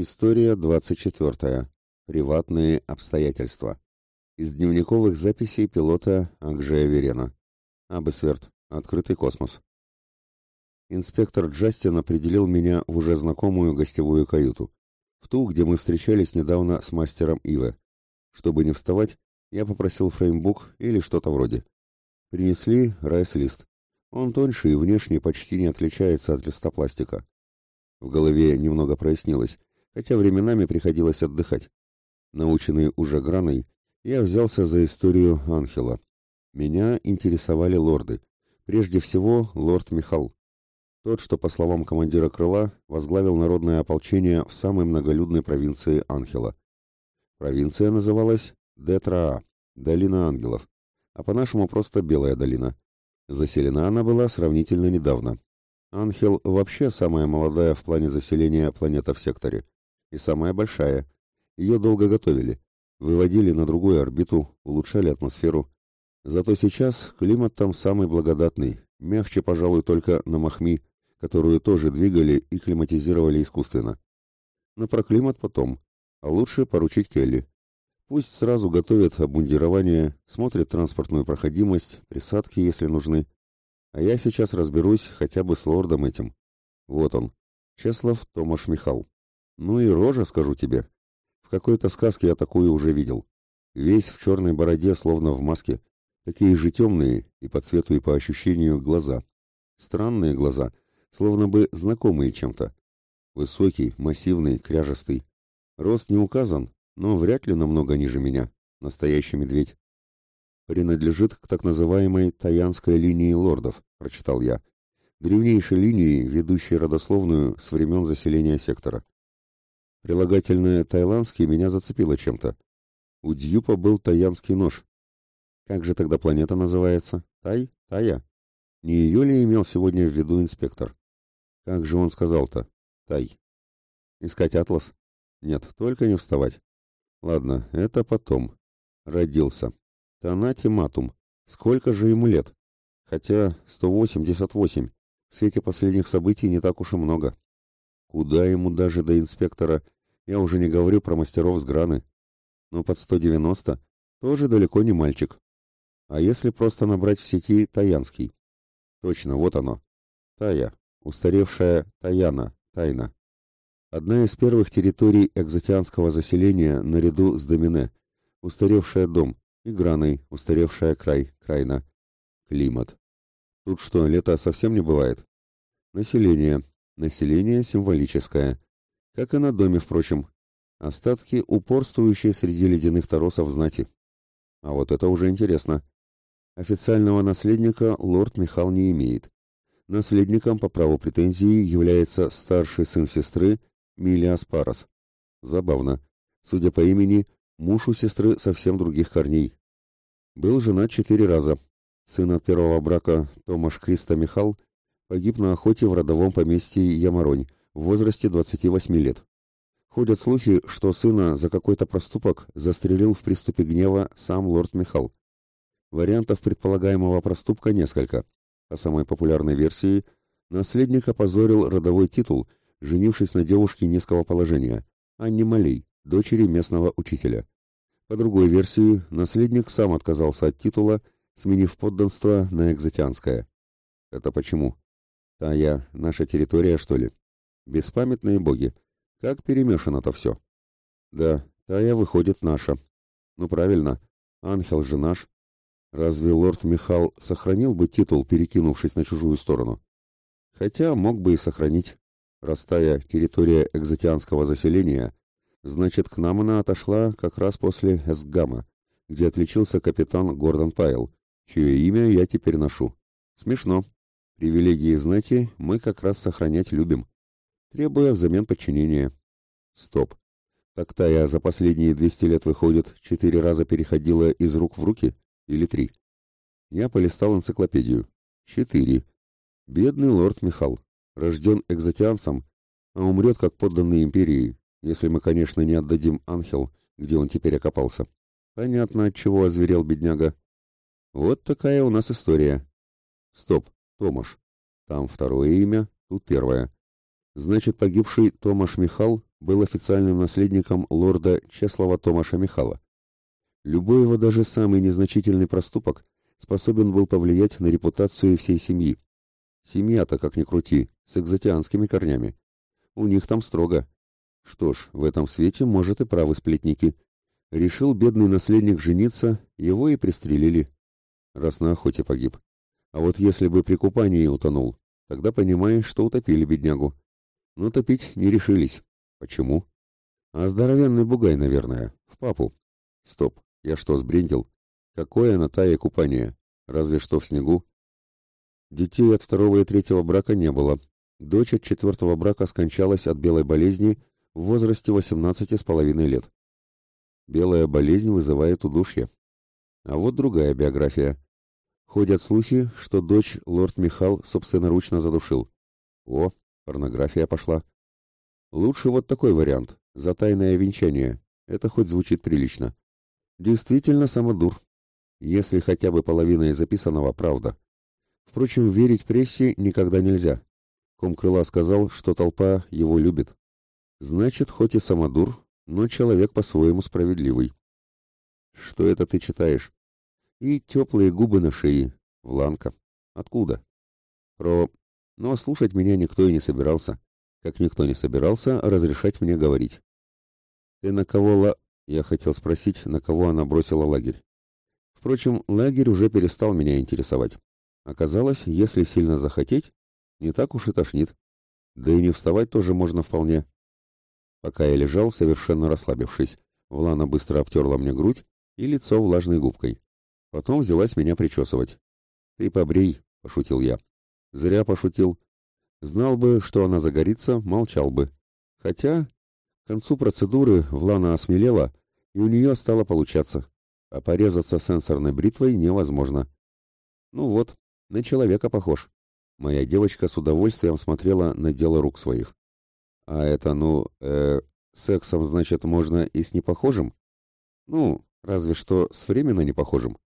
История 24. Приватные обстоятельства. Из дневниковых записей пилота Акжея Верена. Абесверт. Открытый космос. Инспектор Джастин определил меня в уже знакомую гостевую каюту, в ту, где мы встречались недавно с мастером Иве. Чтобы не вставать, я попросил фреймбук или что-то вроде. Принесли райс-лист. Он тоньше и внешне почти не отличается от листа пластика. В голове немного прояснилось, хотя временами приходилось отдыхать. Наученный уже граной, я взялся за историю Анхела. Меня интересовали лорды. Прежде всего, лорд Михал. Тот, что, по словам командира крыла, возглавил народное ополчение в самой многолюдной провинции Анхела. Провинция называлась Детраа, Долина Ангелов, а по-нашему просто Белая долина. Заселена она была сравнительно недавно. Анхел вообще самая молодая в плане заселения планета в секторе и самая большая. Ее долго готовили, выводили на другую орбиту, улучшали атмосферу. Зато сейчас климат там самый благодатный, мягче, пожалуй, только на Махми, которую тоже двигали и климатизировали искусственно. Но про климат потом, а лучше поручить Келли. Пусть сразу готовят обмундирование, смотрят транспортную проходимость, присадки, если нужны. А я сейчас разберусь хотя бы с лордом этим. Вот он, Чеслав Томаш Михал. Ну и рожа, скажу тебе. В какой-то сказке я такую уже видел. Весь в черной бороде, словно в маске. Такие же темные, и по цвету, и по ощущению, глаза. Странные глаза, словно бы знакомые чем-то. Высокий, массивный, кряжестый. Рост не указан, но вряд ли намного ниже меня. Настоящий медведь. Принадлежит к так называемой Таянской линии лордов, прочитал я. Древнейшей линии, ведущей родословную с времен заселения сектора. Прилагательное «тайландский» меня зацепило чем-то. У Дьюпа был таянский нож. Как же тогда планета называется? Тай? Тая? Не ее ли имел сегодня в виду инспектор? Как же он сказал-то? Тай. Искать атлас? Нет, только не вставать. Ладно, это потом. Родился. Танати Матум. Сколько же ему лет? Хотя 188. В свете последних событий не так уж и много. Куда ему даже до инспектора я уже не говорю про мастеров с граны. Но под 190 тоже далеко не мальчик. А если просто набрать в сети Таянский? Точно, вот оно. Тая, устаревшая Таяна, Тайна. Одна из первых территорий экзотианского заселения наряду с Домине. Устаревшая дом, и Граной, устаревшая край, Крайна. Климат. Тут что, лето совсем не бывает? Население. Население символическое. Как и на доме, впрочем. Остатки упорствующие среди ледяных торосов знати. А вот это уже интересно. Официального наследника лорд Михал не имеет. Наследником по праву претензии является старший сын сестры Милиас Парас. Забавно. Судя по имени, муж у сестры совсем других корней. Был женат четыре раза. Сын от первого брака Томаш Криста Михал погиб на охоте в родовом поместье Ямаронь, в возрасте 28 лет. Ходят слухи, что сына за какой-то проступок застрелил в приступе гнева сам лорд Михал. Вариантов предполагаемого проступка несколько. По самой популярной версии, наследник опозорил родовой титул, женившись на девушке низкого положения, Анне Малей, дочери местного учителя. По другой версии, наследник сам отказался от титула, сменив подданство на экзотианское. Это почему? Та я, наша территория, что ли? Беспамятные боги. Как перемешано-то все. Да, Тая выходит наша. Ну правильно, ангел же наш. Разве лорд Михал сохранил бы титул, перекинувшись на чужую сторону? Хотя мог бы и сохранить. Раз Тая территория экзотианского заселения, значит, к нам она отошла как раз после Эсгама, где отличился капитан Гордон Пайл, чье имя я теперь ношу. Смешно. Привилегии знати мы как раз сохранять любим требуя взамен подчинения. Стоп. Так-то я за последние 200 лет, выходит, четыре раза переходила из рук в руки? Или три? Я полистал энциклопедию. Четыре. Бедный лорд Михал. Рожден экзотианцем, а умрет как подданный империи, если мы, конечно, не отдадим Анхел, где он теперь окопался. Понятно, от чего озверел бедняга. Вот такая у нас история. Стоп, Томаш. Там второе имя, тут первое. Значит, погибший Томаш Михал был официальным наследником лорда Чеслова Томаша Михала. Любой его даже самый незначительный проступок способен был повлиять на репутацию всей семьи. Семья-то, как ни крути, с экзотианскими корнями. У них там строго. Что ж, в этом свете, может, и правы сплетники. Решил бедный наследник жениться, его и пристрелили. Раз на охоте погиб. А вот если бы при купании утонул, тогда понимаешь, что утопили беднягу. Но топить не решились. Почему? А здоровенный бугай, наверное, в папу. Стоп, я что, сбрендил? Какое на тае купание? Разве что в снегу. Детей от второго и третьего брака не было. Дочь от четвертого брака скончалась от белой болезни в возрасте 18 с половиной лет. Белая болезнь вызывает удушье. А вот другая биография. Ходят слухи, что дочь лорд Михал собственноручно задушил. О, порнография пошла. Лучше вот такой вариант, за тайное венчание. Это хоть звучит прилично. Действительно самодур. Если хотя бы половина из записанного правда. Впрочем, верить прессе никогда нельзя. Комкрыла сказал, что толпа его любит. Значит, хоть и самодур, но человек по-своему справедливый. Что это ты читаешь? И теплые губы на шее. Вланка. Откуда? Про... Но слушать меня никто и не собирался. Как никто не собирался разрешать мне говорить. Ты на кого ла... Я хотел спросить, на кого она бросила лагерь. Впрочем, лагерь уже перестал меня интересовать. Оказалось, если сильно захотеть, не так уж и тошнит. Да и не вставать тоже можно вполне. Пока я лежал, совершенно расслабившись, Влана быстро обтерла мне грудь и лицо влажной губкой. Потом взялась меня причесывать. «Ты побрей», — пошутил я. «Зря пошутил. Знал бы, что она загорится, молчал бы. Хотя к концу процедуры Влана осмелела, и у нее стало получаться. А порезаться сенсорной бритвой невозможно. Ну вот, на человека похож. Моя девочка с удовольствием смотрела на дело рук своих. А это, ну, э, сексом, значит, можно и с непохожим? Ну, разве что с временно непохожим.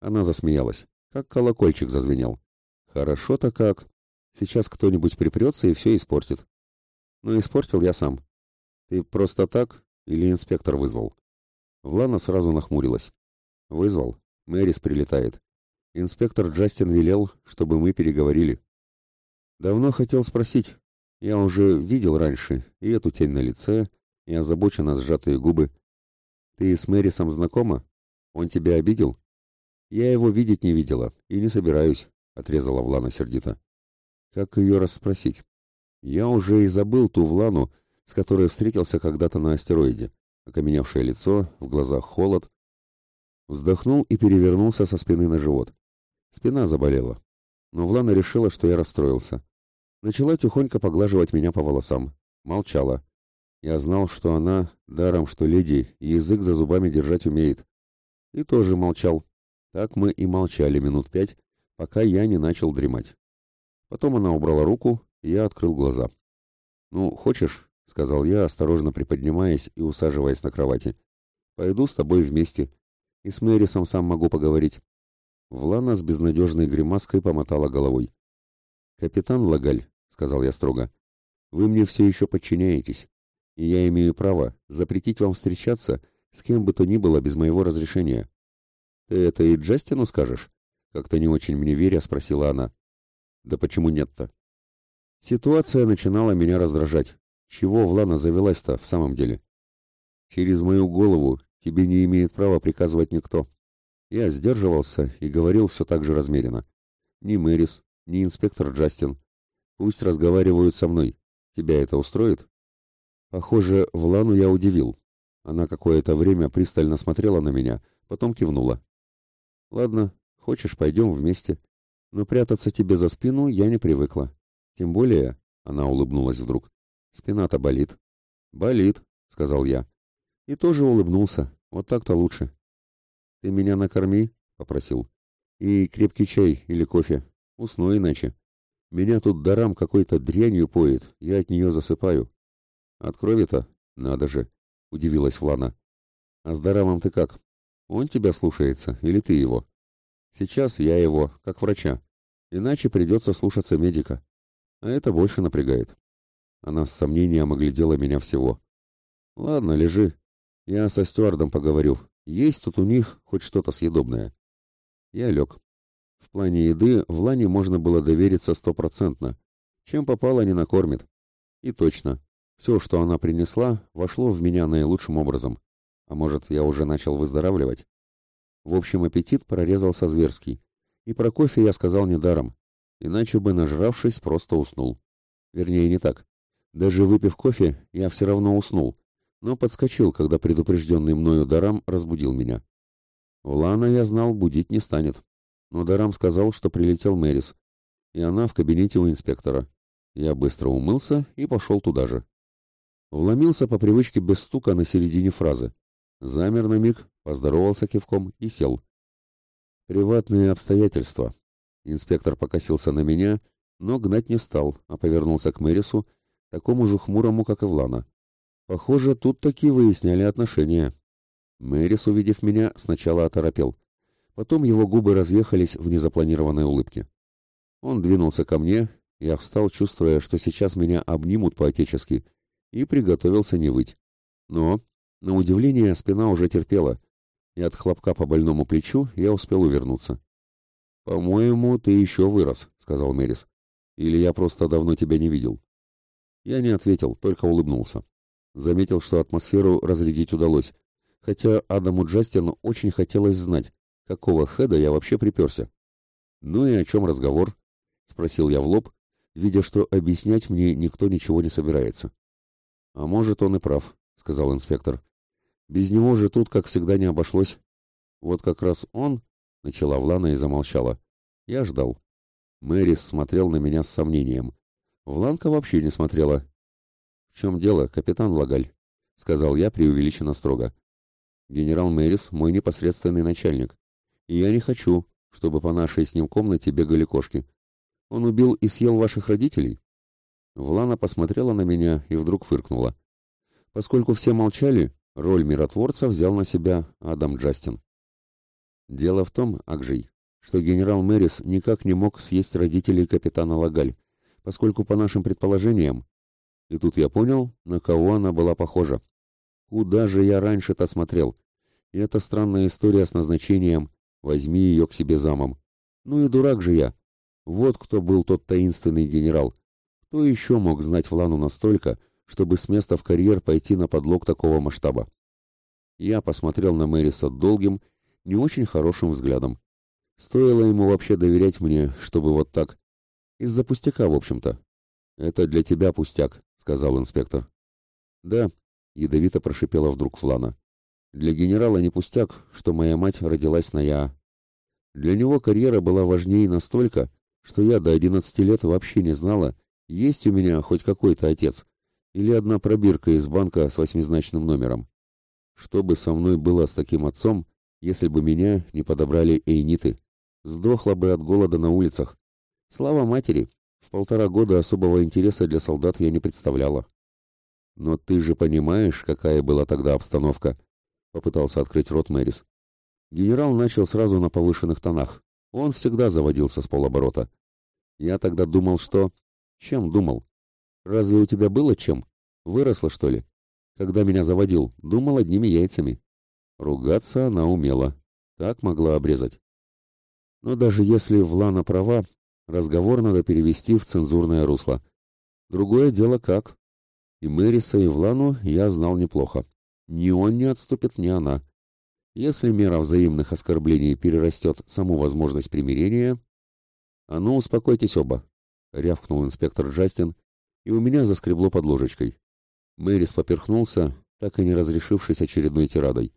Она засмеялась, как колокольчик зазвенел. Хорошо-то как. Сейчас кто-нибудь припрется и все испортит. Но испортил я сам. Ты просто так или инспектор вызвал? Влана сразу нахмурилась. Вызвал. Мэрис прилетает. Инспектор Джастин велел, чтобы мы переговорили. Давно хотел спросить. Я уже видел раньше и эту тень на лице, и озабоченно сжатые губы. Ты с Мэрисом знакома? Он тебя обидел? Я его видеть не видела и не собираюсь, отрезала Влана сердито. Как ее расспросить? Я уже и забыл ту Влану, с которой встретился когда-то на астероиде. Окаменевшее лицо, в глазах холод. Вздохнул и перевернулся со спины на живот. Спина заболела. Но Влана решила, что я расстроился. Начала тихонько поглаживать меня по волосам. Молчала. Я знал, что она, даром что леди, язык за зубами держать умеет. И тоже молчал. Так мы и молчали минут пять, пока я не начал дремать. Потом она убрала руку, и я открыл глаза. «Ну, хочешь?» — сказал я, осторожно приподнимаясь и усаживаясь на кровати. «Пойду с тобой вместе. И с Мэрисом сам могу поговорить. Влана с безнадежной гримаской помотала головой. «Капитан Лагаль», — сказал я строго, — «вы мне все еще подчиняетесь, и я имею право запретить вам встречаться с кем бы то ни было без моего разрешения». «Ты это и Джастину скажешь?» — как-то не очень мне веря спросила она. «Да почему нет-то?» Ситуация начинала меня раздражать. Чего Влана завелась-то в самом деле? Через мою голову тебе не имеет права приказывать никто. Я сдерживался и говорил все так же размеренно. Ни Мэрис, ни инспектор Джастин. Пусть разговаривают со мной. Тебя это устроит? Похоже, Влану я удивил. Она какое-то время пристально смотрела на меня, потом кивнула. Ладно, хочешь, пойдем вместе. Но прятаться тебе за спину я не привыкла. Тем более, она улыбнулась вдруг, спина-то болит. Болит, сказал я. И тоже улыбнулся. Вот так-то лучше. «Ты меня накорми», — попросил. «И крепкий чай или кофе. Усну иначе. Меня тут дарам какой-то дрянью поет, я от нее засыпаю». «От крови-то? Надо же», — удивилась Влана. «А с дарамом ты как? Он тебя слушается или ты его?» «Сейчас я его, как врача. Иначе придется слушаться медика. А это больше напрягает». Она с сомнением оглядела меня всего. «Ладно, лежи. Я со стюардом поговорю. Есть тут у них хоть что-то съедобное». Я лег. В плане еды в Лане можно было довериться стопроцентно. Чем попало, не накормит. И точно. Все, что она принесла, вошло в меня наилучшим образом. А может, я уже начал выздоравливать? В общем, аппетит прорезался зверский. И про кофе я сказал недаром. Иначе бы, нажравшись, просто уснул. Вернее, не так. Даже выпив кофе, я все равно уснул, но подскочил, когда предупрежденный мною Дарам разбудил меня. Влана, я знал, будить не станет. Но Дарам сказал, что прилетел Мэрис, и она в кабинете у инспектора. Я быстро умылся и пошел туда же. Вломился по привычке без стука на середине фразы. Замер на миг, поздоровался кивком и сел. Приватные обстоятельства. Инспектор покосился на меня, но гнать не стал, а повернулся к Мэрису, такому же хмурому, как и Влана. Похоже, тут такие выясняли отношения. Мэрис, увидев меня, сначала оторопел. Потом его губы разъехались в незапланированной улыбке. Он двинулся ко мне, я встал, чувствуя, что сейчас меня обнимут по-отечески, и приготовился не выть. Но, на удивление, спина уже терпела, и от хлопка по больному плечу я успел увернуться. «По-моему, ты еще вырос», — сказал Мэрис. «Или я просто давно тебя не видел». Я не ответил, только улыбнулся. Заметил, что атмосферу разрядить удалось, хотя Адаму Джастину очень хотелось знать, какого хеда я вообще приперся. «Ну и о чем разговор?» — спросил я в лоб, видя, что объяснять мне никто ничего не собирается. «А может, он и прав», — сказал инспектор. «Без него же тут, как всегда, не обошлось. Вот как раз он...» — начала Влана и замолчала. Я ждал. Мэрис смотрел на меня с сомнением. Вланка вообще не смотрела. «В чем дело, капитан Лагаль?» — сказал я преувеличенно строго. «Генерал Мэрис — мой непосредственный начальник, и я не хочу, чтобы по нашей с ним комнате бегали кошки. Он убил и съел ваших родителей?» Влана посмотрела на меня и вдруг фыркнула. Поскольку все молчали, роль миротворца взял на себя Адам Джастин. Дело в том, Акжей, что генерал Мэрис никак не мог съесть родителей капитана Лагаль, поскольку, по нашим предположениям, и тут я понял, на кого она была похожа. Куда же я раньше-то смотрел? И эта странная история с назначением «возьми ее к себе замом». Ну и дурак же я. Вот кто был тот таинственный генерал. Кто еще мог знать Влану настолько, чтобы с места в карьер пойти на подлог такого масштаба? Я посмотрел на Мэриса долгим, не очень хорошим взглядом. Стоило ему вообще доверять мне, чтобы вот так. Из-за пустяка, в общем-то. Это для тебя пустяк, сказал инспектор. Да, ядовито прошипела вдруг Флана. Для генерала не пустяк, что моя мать родилась на Я. Для него карьера была важнее настолько, что я до одиннадцати лет вообще не знала, есть у меня хоть какой-то отец или одна пробирка из банка с восьмизначным номером. Что бы со мной было с таким отцом, если бы меня не подобрали эйниты. Сдохла бы от голода на улицах. Слава матери, в полтора года особого интереса для солдат я не представляла. Но ты же понимаешь, какая была тогда обстановка, попытался открыть рот Мэрис. Генерал начал сразу на повышенных тонах. Он всегда заводился с полоборота. Я тогда думал, что... Чем думал? Разве у тебя было чем? Выросла, что ли? Когда меня заводил, думал одними яйцами. Ругаться она умела. Так могла обрезать. Но даже если Влана права, разговор надо перевести в цензурное русло. Другое дело как. И Мэриса, и Влану я знал неплохо. Ни он не отступит, ни она. Если мера взаимных оскорблений перерастет саму возможность примирения... А ну, успокойтесь оба, — рявкнул инспектор Джастин, и у меня заскребло под ложечкой. Мэрис поперхнулся, так и не разрешившись очередной тирадой.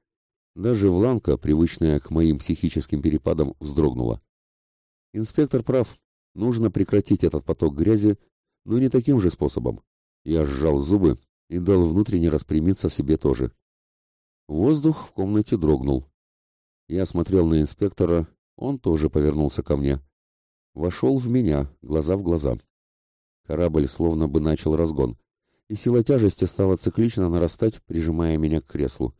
Даже Вланка, привычная к моим психическим перепадам, вздрогнула. Инспектор прав. Нужно прекратить этот поток грязи, но не таким же способом. Я сжал зубы и дал внутренне распрямиться себе тоже. Воздух в комнате дрогнул. Я смотрел на инспектора, он тоже повернулся ко мне. Вошел в меня, глаза в глаза. Корабль словно бы начал разгон, и сила тяжести стала циклично нарастать, прижимая меня к креслу.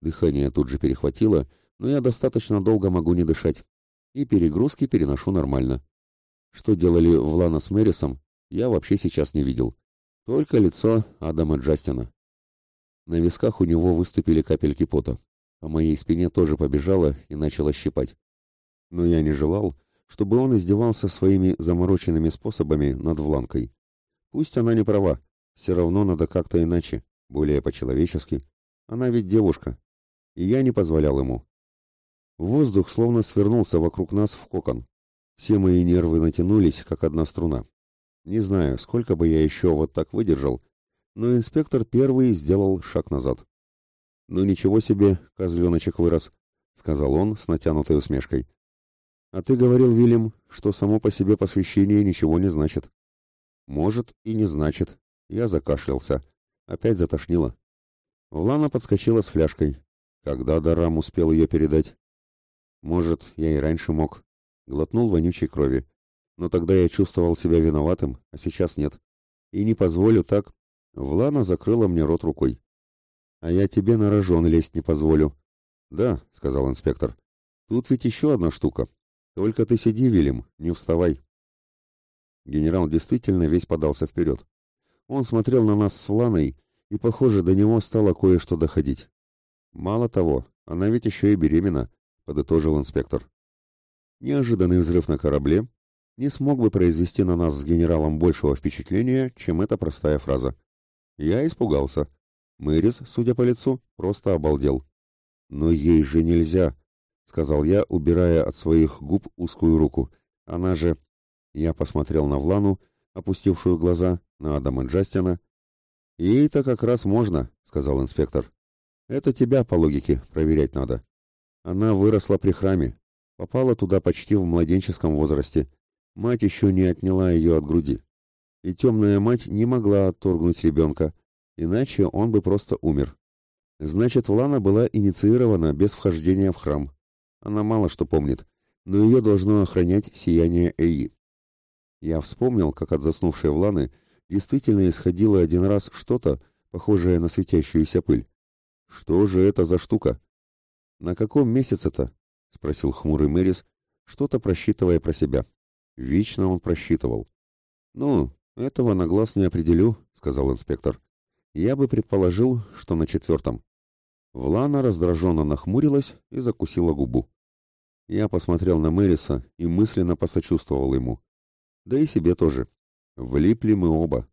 Дыхание тут же перехватило, но я достаточно долго могу не дышать. И перегрузки переношу нормально. Что делали Влана с Мэрисом, я вообще сейчас не видел. Только лицо Адама Джастина. На висках у него выступили капельки пота. По моей спине тоже побежало и начало щипать. Но я не желал, чтобы он издевался своими замороченными способами над Вланкой. Пусть она не права, все равно надо как-то иначе, более по-человечески. Она ведь девушка. И я не позволял ему. Воздух словно свернулся вокруг нас в кокон. Все мои нервы натянулись, как одна струна. Не знаю, сколько бы я еще вот так выдержал, но инспектор первый сделал шаг назад. «Ну ничего себе, козленочек вырос», — сказал он с натянутой усмешкой. «А ты говорил, Вильям, что само по себе посвящение ничего не значит». «Может, и не значит». Я закашлялся. Опять затошнило. Влана подскочила с фляжкой. Когда Дарам успел ее передать? Может, я и раньше мог. Глотнул вонючей крови. Но тогда я чувствовал себя виноватым, а сейчас нет. И не позволю так. Влана закрыла мне рот рукой. А я тебе на рожон лезть не позволю. Да, сказал инспектор. Тут ведь еще одна штука. Только ты сиди, Вильям, не вставай. Генерал действительно весь подался вперед. Он смотрел на нас с Вланой, и, похоже, до него стало кое-что доходить. Мало того, она ведь еще и беременна, подытожил инспектор. Неожиданный взрыв на корабле не смог бы произвести на нас с генералом большего впечатления, чем эта простая фраза. Я испугался. Мэрис, судя по лицу, просто обалдел. «Но ей же нельзя», — сказал я, убирая от своих губ узкую руку. «Она же...» Я посмотрел на Влану, опустившую глаза, на Адама Джастина. «Ей-то как раз можно», — сказал инспектор. «Это тебя, по логике, проверять надо. Она выросла при храме, попала туда почти в младенческом возрасте, Мать еще не отняла ее от груди. И темная мать не могла отторгнуть ребенка, иначе он бы просто умер. Значит, Влана была инициирована без вхождения в храм. Она мало что помнит, но ее должно охранять сияние Эи. Я вспомнил, как от заснувшей Вланы действительно исходило один раз что-то, похожее на светящуюся пыль. Что же это за штука? На каком месяце-то? спросил хмурый Мэрис, что-то просчитывая про себя. Вечно он просчитывал. «Ну, этого на глаз не определю», — сказал инспектор. «Я бы предположил, что на четвертом». Влана раздраженно нахмурилась и закусила губу. Я посмотрел на Мэриса и мысленно посочувствовал ему. Да и себе тоже. Влипли мы оба.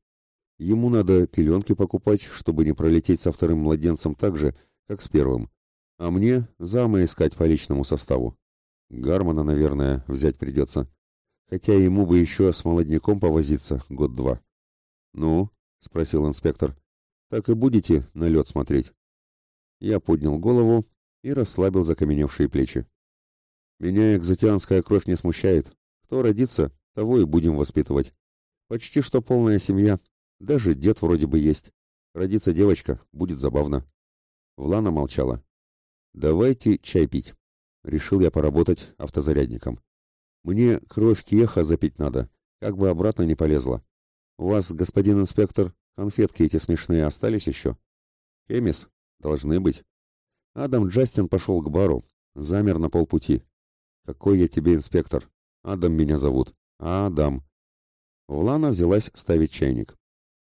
Ему надо пеленки покупать, чтобы не пролететь со вторым младенцем так же, как с первым. А мне замы искать по личному составу. Гармона, наверное, взять придется хотя ему бы еще с молодняком повозиться год-два. «Ну?» — спросил инспектор. «Так и будете на лед смотреть?» Я поднял голову и расслабил закаменевшие плечи. «Меня экзотианская кровь не смущает. Кто родится, того и будем воспитывать. Почти что полная семья. Даже дед вроде бы есть. Родится девочка, будет забавно». Влана молчала. «Давайте чай пить». Решил я поработать автозарядником. Мне кровь Кеха запить надо, как бы обратно не полезла. У вас, господин инспектор, конфетки эти смешные остались еще? Эмис? Должны быть. Адам Джастин пошел к бару, замер на полпути. Какой я тебе инспектор? Адам меня зовут. Адам. Влана взялась ставить чайник.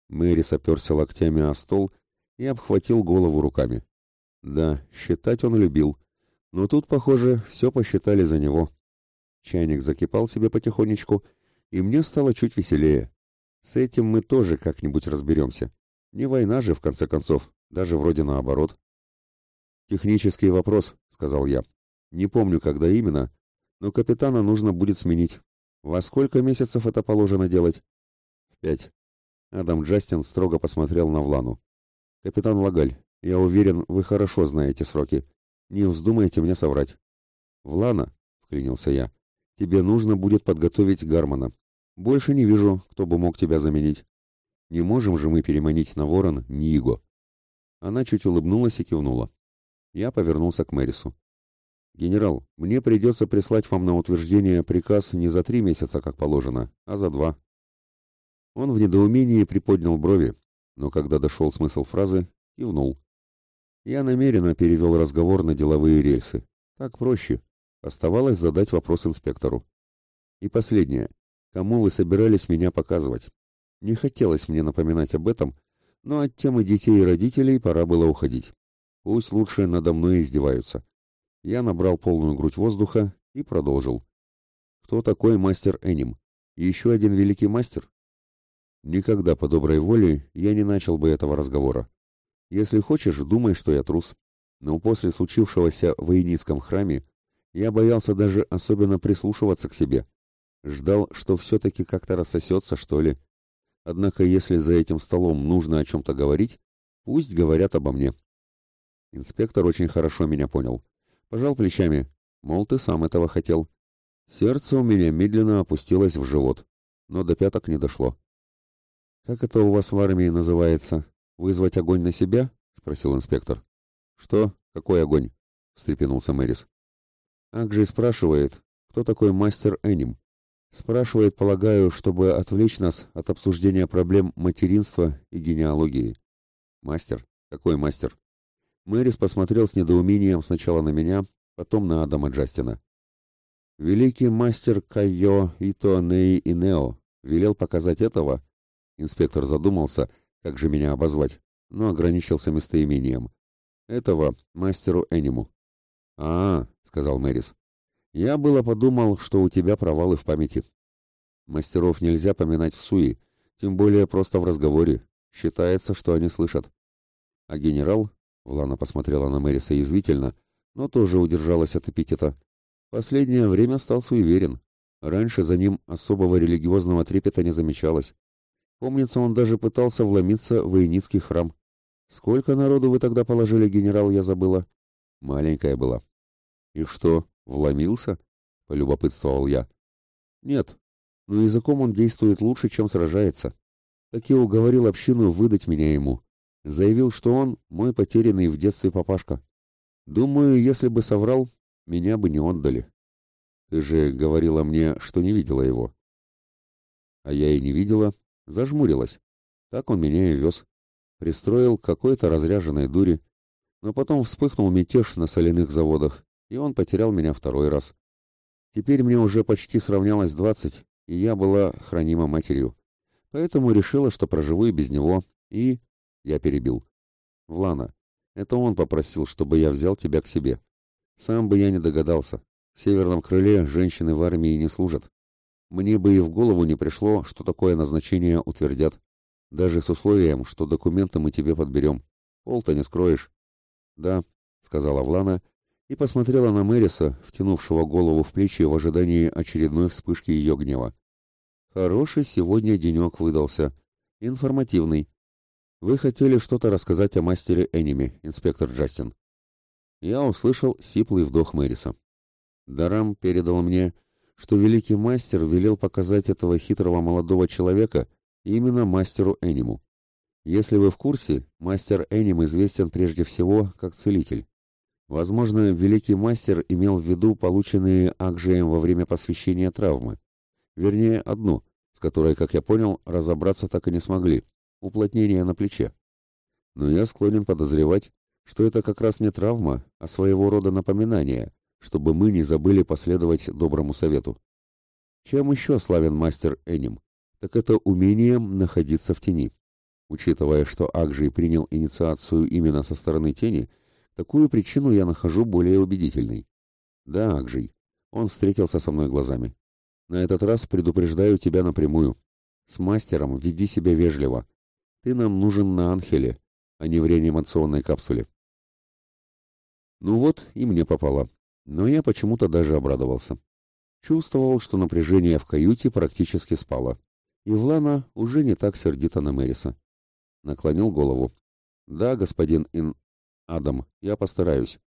Мэри соперся локтями о стол и обхватил голову руками. Да, считать он любил, но тут, похоже, все посчитали за него. Чайник закипал себе потихонечку, и мне стало чуть веселее. С этим мы тоже как-нибудь разберемся. Не война же, в конце концов, даже вроде наоборот. «Технический вопрос», — сказал я. «Не помню, когда именно, но капитана нужно будет сменить. Во сколько месяцев это положено делать?» «В пять». Адам Джастин строго посмотрел на Влану. «Капитан Лагаль, я уверен, вы хорошо знаете сроки. Не вздумайте мне соврать». «Влана», — вклинился я, Тебе нужно будет подготовить Гармона. Больше не вижу, кто бы мог тебя заменить. Не можем же мы переманить на ворон Ниго. Она чуть улыбнулась и кивнула. Я повернулся к Мэрису. «Генерал, мне придется прислать вам на утверждение приказ не за три месяца, как положено, а за два». Он в недоумении приподнял брови, но когда дошел смысл фразы, кивнул. Я намеренно перевел разговор на деловые рельсы. Так проще. Оставалось задать вопрос инспектору. И последнее. Кому вы собирались меня показывать? Не хотелось мне напоминать об этом, но от темы детей и родителей пора было уходить. Пусть лучше надо мной издеваются. Я набрал полную грудь воздуха и продолжил. Кто такой мастер Эним? Еще один великий мастер? Никогда по доброй воле я не начал бы этого разговора. Если хочешь, думай, что я трус. Но после случившегося в Иеницком храме я боялся даже особенно прислушиваться к себе. Ждал, что все-таки как-то рассосется, что ли. Однако, если за этим столом нужно о чем-то говорить, пусть говорят обо мне. Инспектор очень хорошо меня понял. Пожал плечами, мол, ты сам этого хотел. Сердце у меня медленно опустилось в живот, но до пяток не дошло. «Как это у вас в армии называется? Вызвать огонь на себя?» — спросил инспектор. «Что? Какой огонь?» — встрепенулся Мэрис. Акджей спрашивает, кто такой мастер Эним. Спрашивает, полагаю, чтобы отвлечь нас от обсуждения проблем материнства и генеалогии. Мастер? Какой мастер? Мэрис посмотрел с недоумением сначала на меня, потом на Адама Джастина. Великий мастер Кайо Ито Ней Инео велел показать этого, Инспектор задумался, как же меня обозвать, но ограничился местоимением. Этого мастеру Эниму. «А, — сказал Мэрис, — я было подумал, что у тебя провалы в памяти. Мастеров нельзя поминать в суе, тем более просто в разговоре. Считается, что они слышат. А генерал, — Влана посмотрела на Мэриса язвительно, но тоже удержалась от эпитета, — последнее время стал суеверен. Раньше за ним особого религиозного трепета не замечалось. Помнится, он даже пытался вломиться в Иеницкий храм. Сколько народу вы тогда положили, генерал, я забыла. Маленькая была. И что, вломился? Полюбопытствовал я. Нет, но языком он действует лучше, чем сражается. Так я уговорил общину выдать меня ему. Заявил, что он мой потерянный в детстве папашка. Думаю, если бы соврал, меня бы не отдали. Ты же говорила мне, что не видела его. А я и не видела, Зажмурилась. Так он меня и вез. Пристроил какой-то разряженной дури. Но потом вспыхнул мятеж на соляных заводах, и он потерял меня второй раз. Теперь мне уже почти сравнялось двадцать, и я была хранима матерью. Поэтому решила, что проживу и без него, и... Я перебил. Влана, это он попросил, чтобы я взял тебя к себе. Сам бы я не догадался. В северном крыле женщины в армии не служат. Мне бы и в голову не пришло, что такое назначение утвердят. Даже с условием, что документы мы тебе подберем. Пол-то не скроешь. Да, сказала Влана и посмотрела на Мэриса, втянувшего голову в плечи в ожидании очередной вспышки ее гнева. Хороший сегодня денек выдался. Информативный. Вы хотели что-то рассказать о мастере Эними, инспектор Джастин. Я услышал сиплый вдох Мэриса. Дарам передал мне, что великий мастер велел показать этого хитрого молодого человека именно мастеру Эниму. Если вы в курсе, мастер Эним известен прежде всего как целитель. Возможно, великий мастер имел в виду полученные Акжеем во время посвящения травмы. Вернее, одну, с которой, как я понял, разобраться так и не смогли – уплотнение на плече. Но я склонен подозревать, что это как раз не травма, а своего рода напоминание, чтобы мы не забыли последовать доброму совету. Чем еще славен мастер Эним? Так это умением находиться в тени. Учитывая, что Акжий принял инициацию именно со стороны тени, такую причину я нахожу более убедительной. Да, Акжий, он встретился со мной глазами. На этот раз предупреждаю тебя напрямую. С мастером веди себя вежливо. Ты нам нужен на Анхеле, а не в реанимационной капсуле. Ну вот, и мне попало но я почему-то даже обрадовался. Чувствовал, что напряжение в каюте практически спало, и Влана уже не так сердита на Мэриса. Наклонил голову. «Да, господин Ин... Адам, я постараюсь».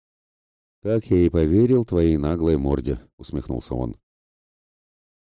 «Так я и поверил твоей наглой морде», — усмехнулся он.